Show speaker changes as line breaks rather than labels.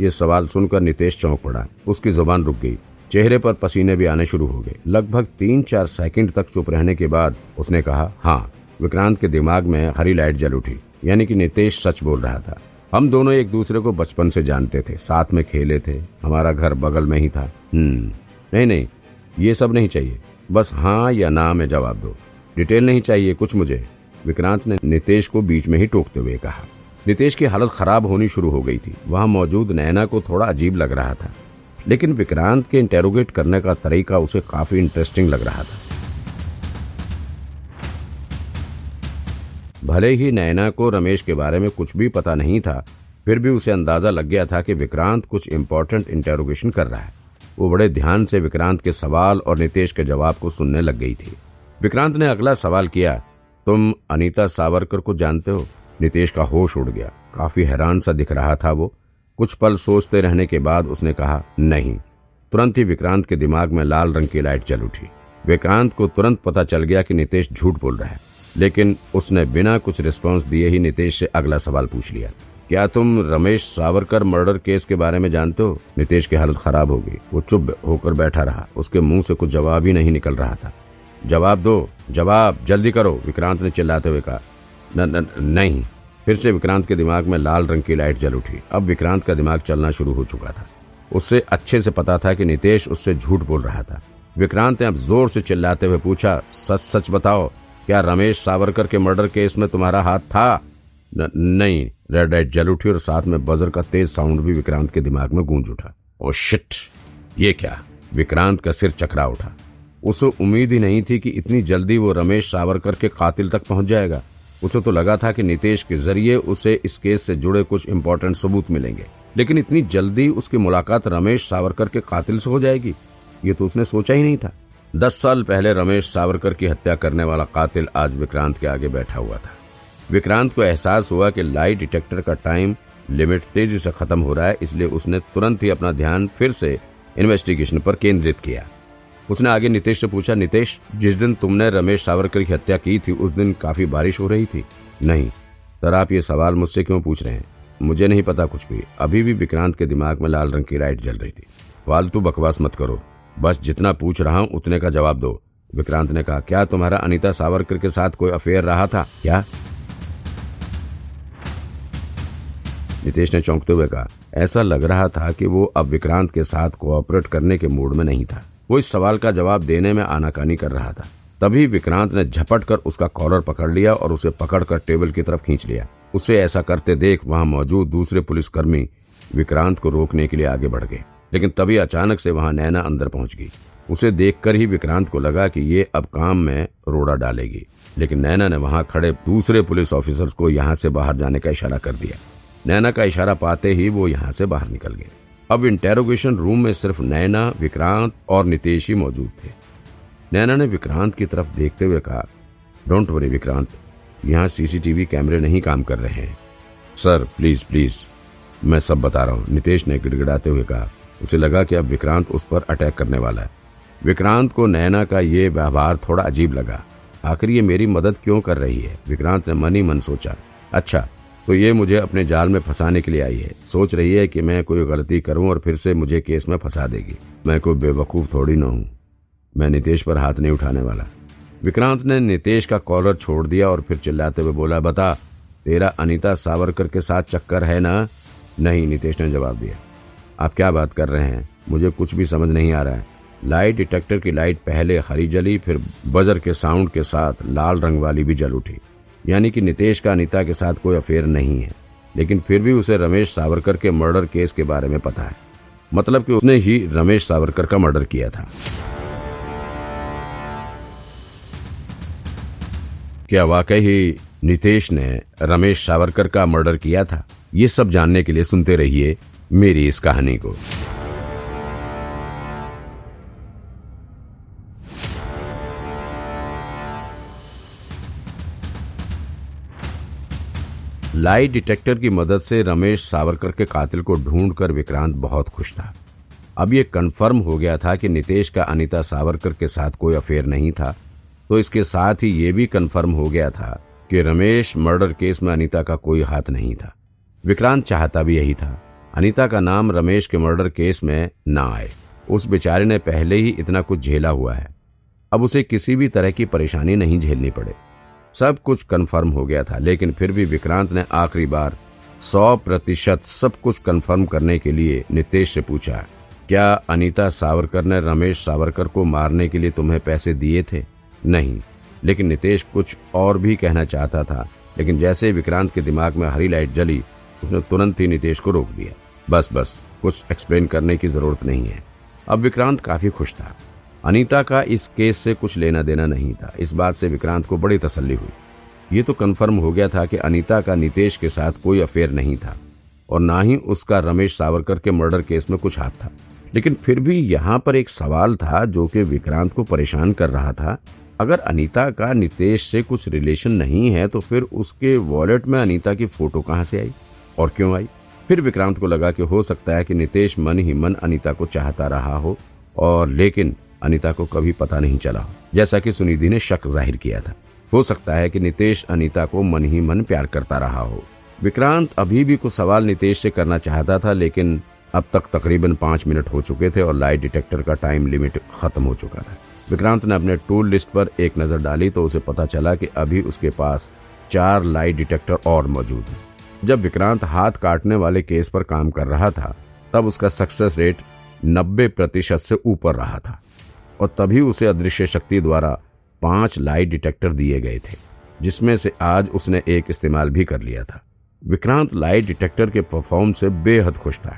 ये सवाल सुनकर नितेश चौंक पड़ा। उसकी ज़ुबान रुक गई। चेहरे पर पसीने भी आने शुरू हो गए। लगभग तीन चार सेकंड तक चुप रहने के बाद उसने कहा हाँ विक्रांत के दिमाग में हरी लाइट जल उठी, यानी कि नितेश सच बोल रहा था। हम दोनों एक दूसरे को बचपन से जानते थे, साथ में खेले थे, हमारा घर बगल में ही था। हम्म नहीं नहीं, ये सब नहीं चाहिए। बस हाँ या ना में जवाब दो। डिटेल नहीं चाहिए कुछ मुझे। विक्रांत ने नितेश को बीच में ही टोकते हुए कहा। नितेश की हालत खराब होनी शुरू हो गई थी। वहाँ मौजूद नैना को थोड़ा अजीब लग रहा था, लेकिन विक्रांत के इंटेरोगेट करने का तरीका उसे काफ़ी इंटरेस्टिंग लग रहा था। भले ही नैना को रमेश के बारे में कुछ भी पता नहीं था, फिर भी उसे अंदाज़ा लग गया था कि विक्रांत कुछ इंपॉर्टेंट इंटेरोगेशन कर रहा है। वो बड़े ध्यान से विक्रांत के सवाल और नितेश के जवाब को सुनने लग गई थी। विक्रांत ने अगला सवाल किया, तुम अनीता सावरकर को जानते हो? नितेश का होश उड़ गया। काफ़ी हैरान सा दिख रहा था वो। कुछ पल सोचते रहने के बाद उसने कहा, नहीं। तुरंत ही विक्रांत के दिमाग में लाल रंग की लाइट जल उठी। विक्रांत को तुरंत पता चल गया कि नितेश झूठ बोल रहा है। लेकिन उसने बिना कुछ रिस्पांस दिए ही नितेश से अगला सवाल पूछ लिया। क्या तुम रमेश सावरकर मर्डर केस के बारे में जानते हो? नितेश की हालत खराब हो गई। वो चुप होकर बैठा रहा। उसके मुँह से कुछ जवाब ही नहीं निकल रहा था। जवाब दो, जवाब, जल्दी करो, विक्रांत ने चिल्लाते हुए कहा। नहीं। फिर से विक्रांत के दिमाग में लाल रंग की लाइट जल उठी। अब विक्रांत का दिमाग चलना शुरू हो चुका था। उससे अच्छे से पता था कि नितेश उससे झूठ बोल रहा था। विक्रांत ने अब ज़ोर से चिल्लाते हुए पूछा सच सच बताओ क्या रमेश सावरकर के मर्डर केस में तुम्हारा हाथ था? न, नहीं। रेड लाइट जल उठी और साथ में बजर का तेज साउंड भी विक्रांत के दिमाग में गूंज उठा। ओ शिट ये क्या? विक्रांत का सिर चकरा उठा। उसे उम्मीद ही नहीं थी कि इतनी जल्दी वो रमेश सावरकर के कातिल तक पहुँच जाएगा। उसे तो लगा था कि नितेश के ज़रिए उसे इस केस से जुड़े कुछ इम्पोर्टेंट सबूत मिलेंगे। लेकिन इतनी जल्दी उसकी मुलाकात रमेश सावरकर के कातिल से हो जाएगी, ये तो उसने सोचा ही नहीं था। दस साल पहले रमेश सावरकर की हत्या करने वाला कातिल आज विक्रांत के आगे बैठा हुआ था। विक्रांत को एहसास हुआ कि लाइट डिटेक्टर का टाइम लिमिट तेज़ी से खत्म हो रहा है, इसलिए उसने तुरंत ही अपना ध्यान फिर से इन्वेस्टिगेशन पर केंद्रित किया। उसने आगे नितेश से पूछा, नितेश, जिस दिन तुमने रमेश सावरकर की हत्या की थी, उस दिन काफ़ी बारिश हो रही थी? नहीं। सर, आप ये सवाल मुझसे क्यों पूछ रहे हैं? मुझे नहीं पता कुछ भी। अभी भी विक्रांत के दिमाग में लाल रंग की लाइट जल रही थी। फालतू बकवास मत करो। बस जितना पूछ रहा हूँ, उतने का जवाब दो। विक्रांत ने कहा, क्या तुम्हारा अनिता सावरकर के साथ कोई अफेयर रहा था? क्या? नितेश ने चौंकते हुए कहा, ऐसा लग रहा था कि वो अब विक्रांत के साथ कोऑपरेट करने के मूड में नहीं था। वो इस सवाल का जवाब देने में आनाकानी कर रहा था। तभी विक्रांत ने झपट कर उसका कॉलर पकड़ लिया और उसे पकड़कर टेबल की तरफ़ खींच लिया। उसे ऐसा करते देख वहाँ मौजूद दूसरे पुलिसकर्मी विक्रांत को रोकने के लिए आगे बढ़ गए, लेकिन तभी अचानक से वहाँ नैना अंदर पहुँच गई। उसे देखकर ही विक्रांत को लगा कि ये अब काम में रोड़ा डालेगी, लेकिन नैना ने वहाँ खड़े दूसरे पुलिस ऑफिसर्स को यहाँ से बाहर जाने का इशारा कर दिया। नैना का इशारा पाते ही वो यहाँ से बाहर निकल गए। अब इंटेरोगेशन रूम में सिर्फ़ नैना, विक्रांत और नितेश ही मौजूद थे। नैना ने विक्रांत की तरफ़ देखते हुए कहा डोंट वरी विक्रांत। यहाँ सीसीटीवी कैमरे नहीं काम कर रहे हैं। सर प्लीज़ प्लीज़ मैं सब बता रहा हूँ। नितेश ने गिड़गिड़ाते हुए कहा, उसे लगा कि अब विक्रांत उस पर अटैक करने वाला है। विक्रांत को नैना का ये व्यवहार थोड़ा अजीब लगा। आखिर ये मेरी मदद क्यों कर रही है? विक्रांत ने मन ही मन सोचा अच्छा तो ये मुझे अपने जाल में फंसाने के लिए आई है। सोच रही है कि मैं कोई गलती करूँ और फिर से मुझे केस में फंसा देगी। मैं कोई बेवकूफ़ थोड़ी ना हूँ। मैं नितेश पर हाथ नहीं उठाने वाला। विक्रांत ने नितेश का कॉलर छोड़ दिया और फिर चिल्लाते हुए बोला, बता, तेरा अनीता सावरकर के साथ चक्कर है ना? नहीं, नितेश ने जवाब दिया। आप क्या बात कर रहे हैं? मुझे कुछ भी समझ नहीं आ रहा है। लाइट डिटेक्टर की लाइट पहले हरी जली, फिर बजर के साउंड के साथ लाल रंग वाली भी जल उठी। यानी कि नितेश का अनिता के साथ कोई अफेयर नहीं है, लेकिन फिर भी उसे रमेश सावरकर के मर्डर केस के बारे में पता है। मतलब कि उसने ही रमेश सावरकर का मर्डर किया था। क्या वाकई ही नितेश ने रमेश सावरकर का मर्डर किया था? ये सब जानने के लिए सुनते रहिए मेरी इस कहानी को। लाई डिटेक्टर की मदद से रमेश सावरकर के कातिल को ढूंढकर विक्रांत बहुत खुश था। अब ये कन्फर्म हो गया था कि नितेश का अनिता सावरकर के साथ कोई अफेयर नहीं था तो इसके साथ ही ये भी कन्फर्म हो गया था कि रमेश मर्डर केस में अनिता का कोई हाथ नहीं था। विक्रांत चाहता भी यही था। अनिता का नाम रमेश के मर्डर केस में ना आए। उस बेचारे ने पहले ही इतना कुछ झेला हुआ है। अब उसे किसी भी तरह की परेशानी नहीं झेलनी पड़े। सब कुछ कंफर्म हो गया था, लेकिन फिर भी विक्रांत ने आखिरी बार सौ प्रतिशत सब कुछ कंफर्म करने के लिए नितेश से पूछा, क्या अनीता सावरकर ने रमेश सावरकर को मारने के लिए तुम्हें पैसे दिए थे? नहीं, लेकिन नितेश कुछ और भी कहना चाहता था, लेकिन जैसे विक्रांत के दिमाग में हरी लाइट जली, उसने तुरंत ही नितेश को रोक दिया। बस बस, कुछ एक्सप्लेन करने की ज़रूरत नहीं है। अब विक्रांत काफ़ी खुश था। अनीता का इस केस से कुछ लेना देना नहीं था। इस बात से विक्रांत को बड़ी तसल्ली हुई। ये तो कन्फर्म हो गया था कि अनीता का नितेश के साथ कोई अफेयर नहीं था और ना ही उसका रमेश सावरकर के मर्डर केस में कुछ हाथ था। लेकिन फिर भी यहाँ पर एक सवाल था जो कि विक्रांत को परेशान कर रहा था। अगर अनीता का नितेश से कुछ रिलेशन नहीं है तो फिर उसके वॉलेट में अनीता की फ़ोटो कहाँ से आई और क्यों आई? फिर विक्रांत को लगा कि हो सकता है कि नितेश मन ही मन अनीता को चाहता रहा हो और लेकिन अनीता को कभी पता नहीं चला। जैसा कि सुनिधि ने शक ज़ाहिर किया था। हो सकता है कि नितेश अनीता को मन ही मन प्यार करता रहा हो। विक्रांत अभी भी कुछ सवाल नितेश से करना चाहता था, लेकिन अब तक तकरीबन पाँच मिनट हो चुके थे और लाइट डिटेक्टर का टाइम लिमिट खत्म हो चुका था। विक्रांत ने अपने टूल लिस्ट पर एक नज़र डाली तो उसे पता चला कि अभी उसके पास चार लाइट डिटेक्टर और मौजूद हैं। जब विक्रांत हाथ काटने वाले केस पर काम कर रहा था, तब उसका सक्सेस रेट नब्बे प्रतिशत से ऊपर रहा था। और तभी उसे अदृश्य शक्ति द्वारा पाँच लाइट डिटेक्टर दिए गए थे, जिसमें से आज उसने एक इस्तेमाल भी कर लिया था। विक्रांत लाइट डिटेक्टर के परफॉर्म से बेहद खुश था।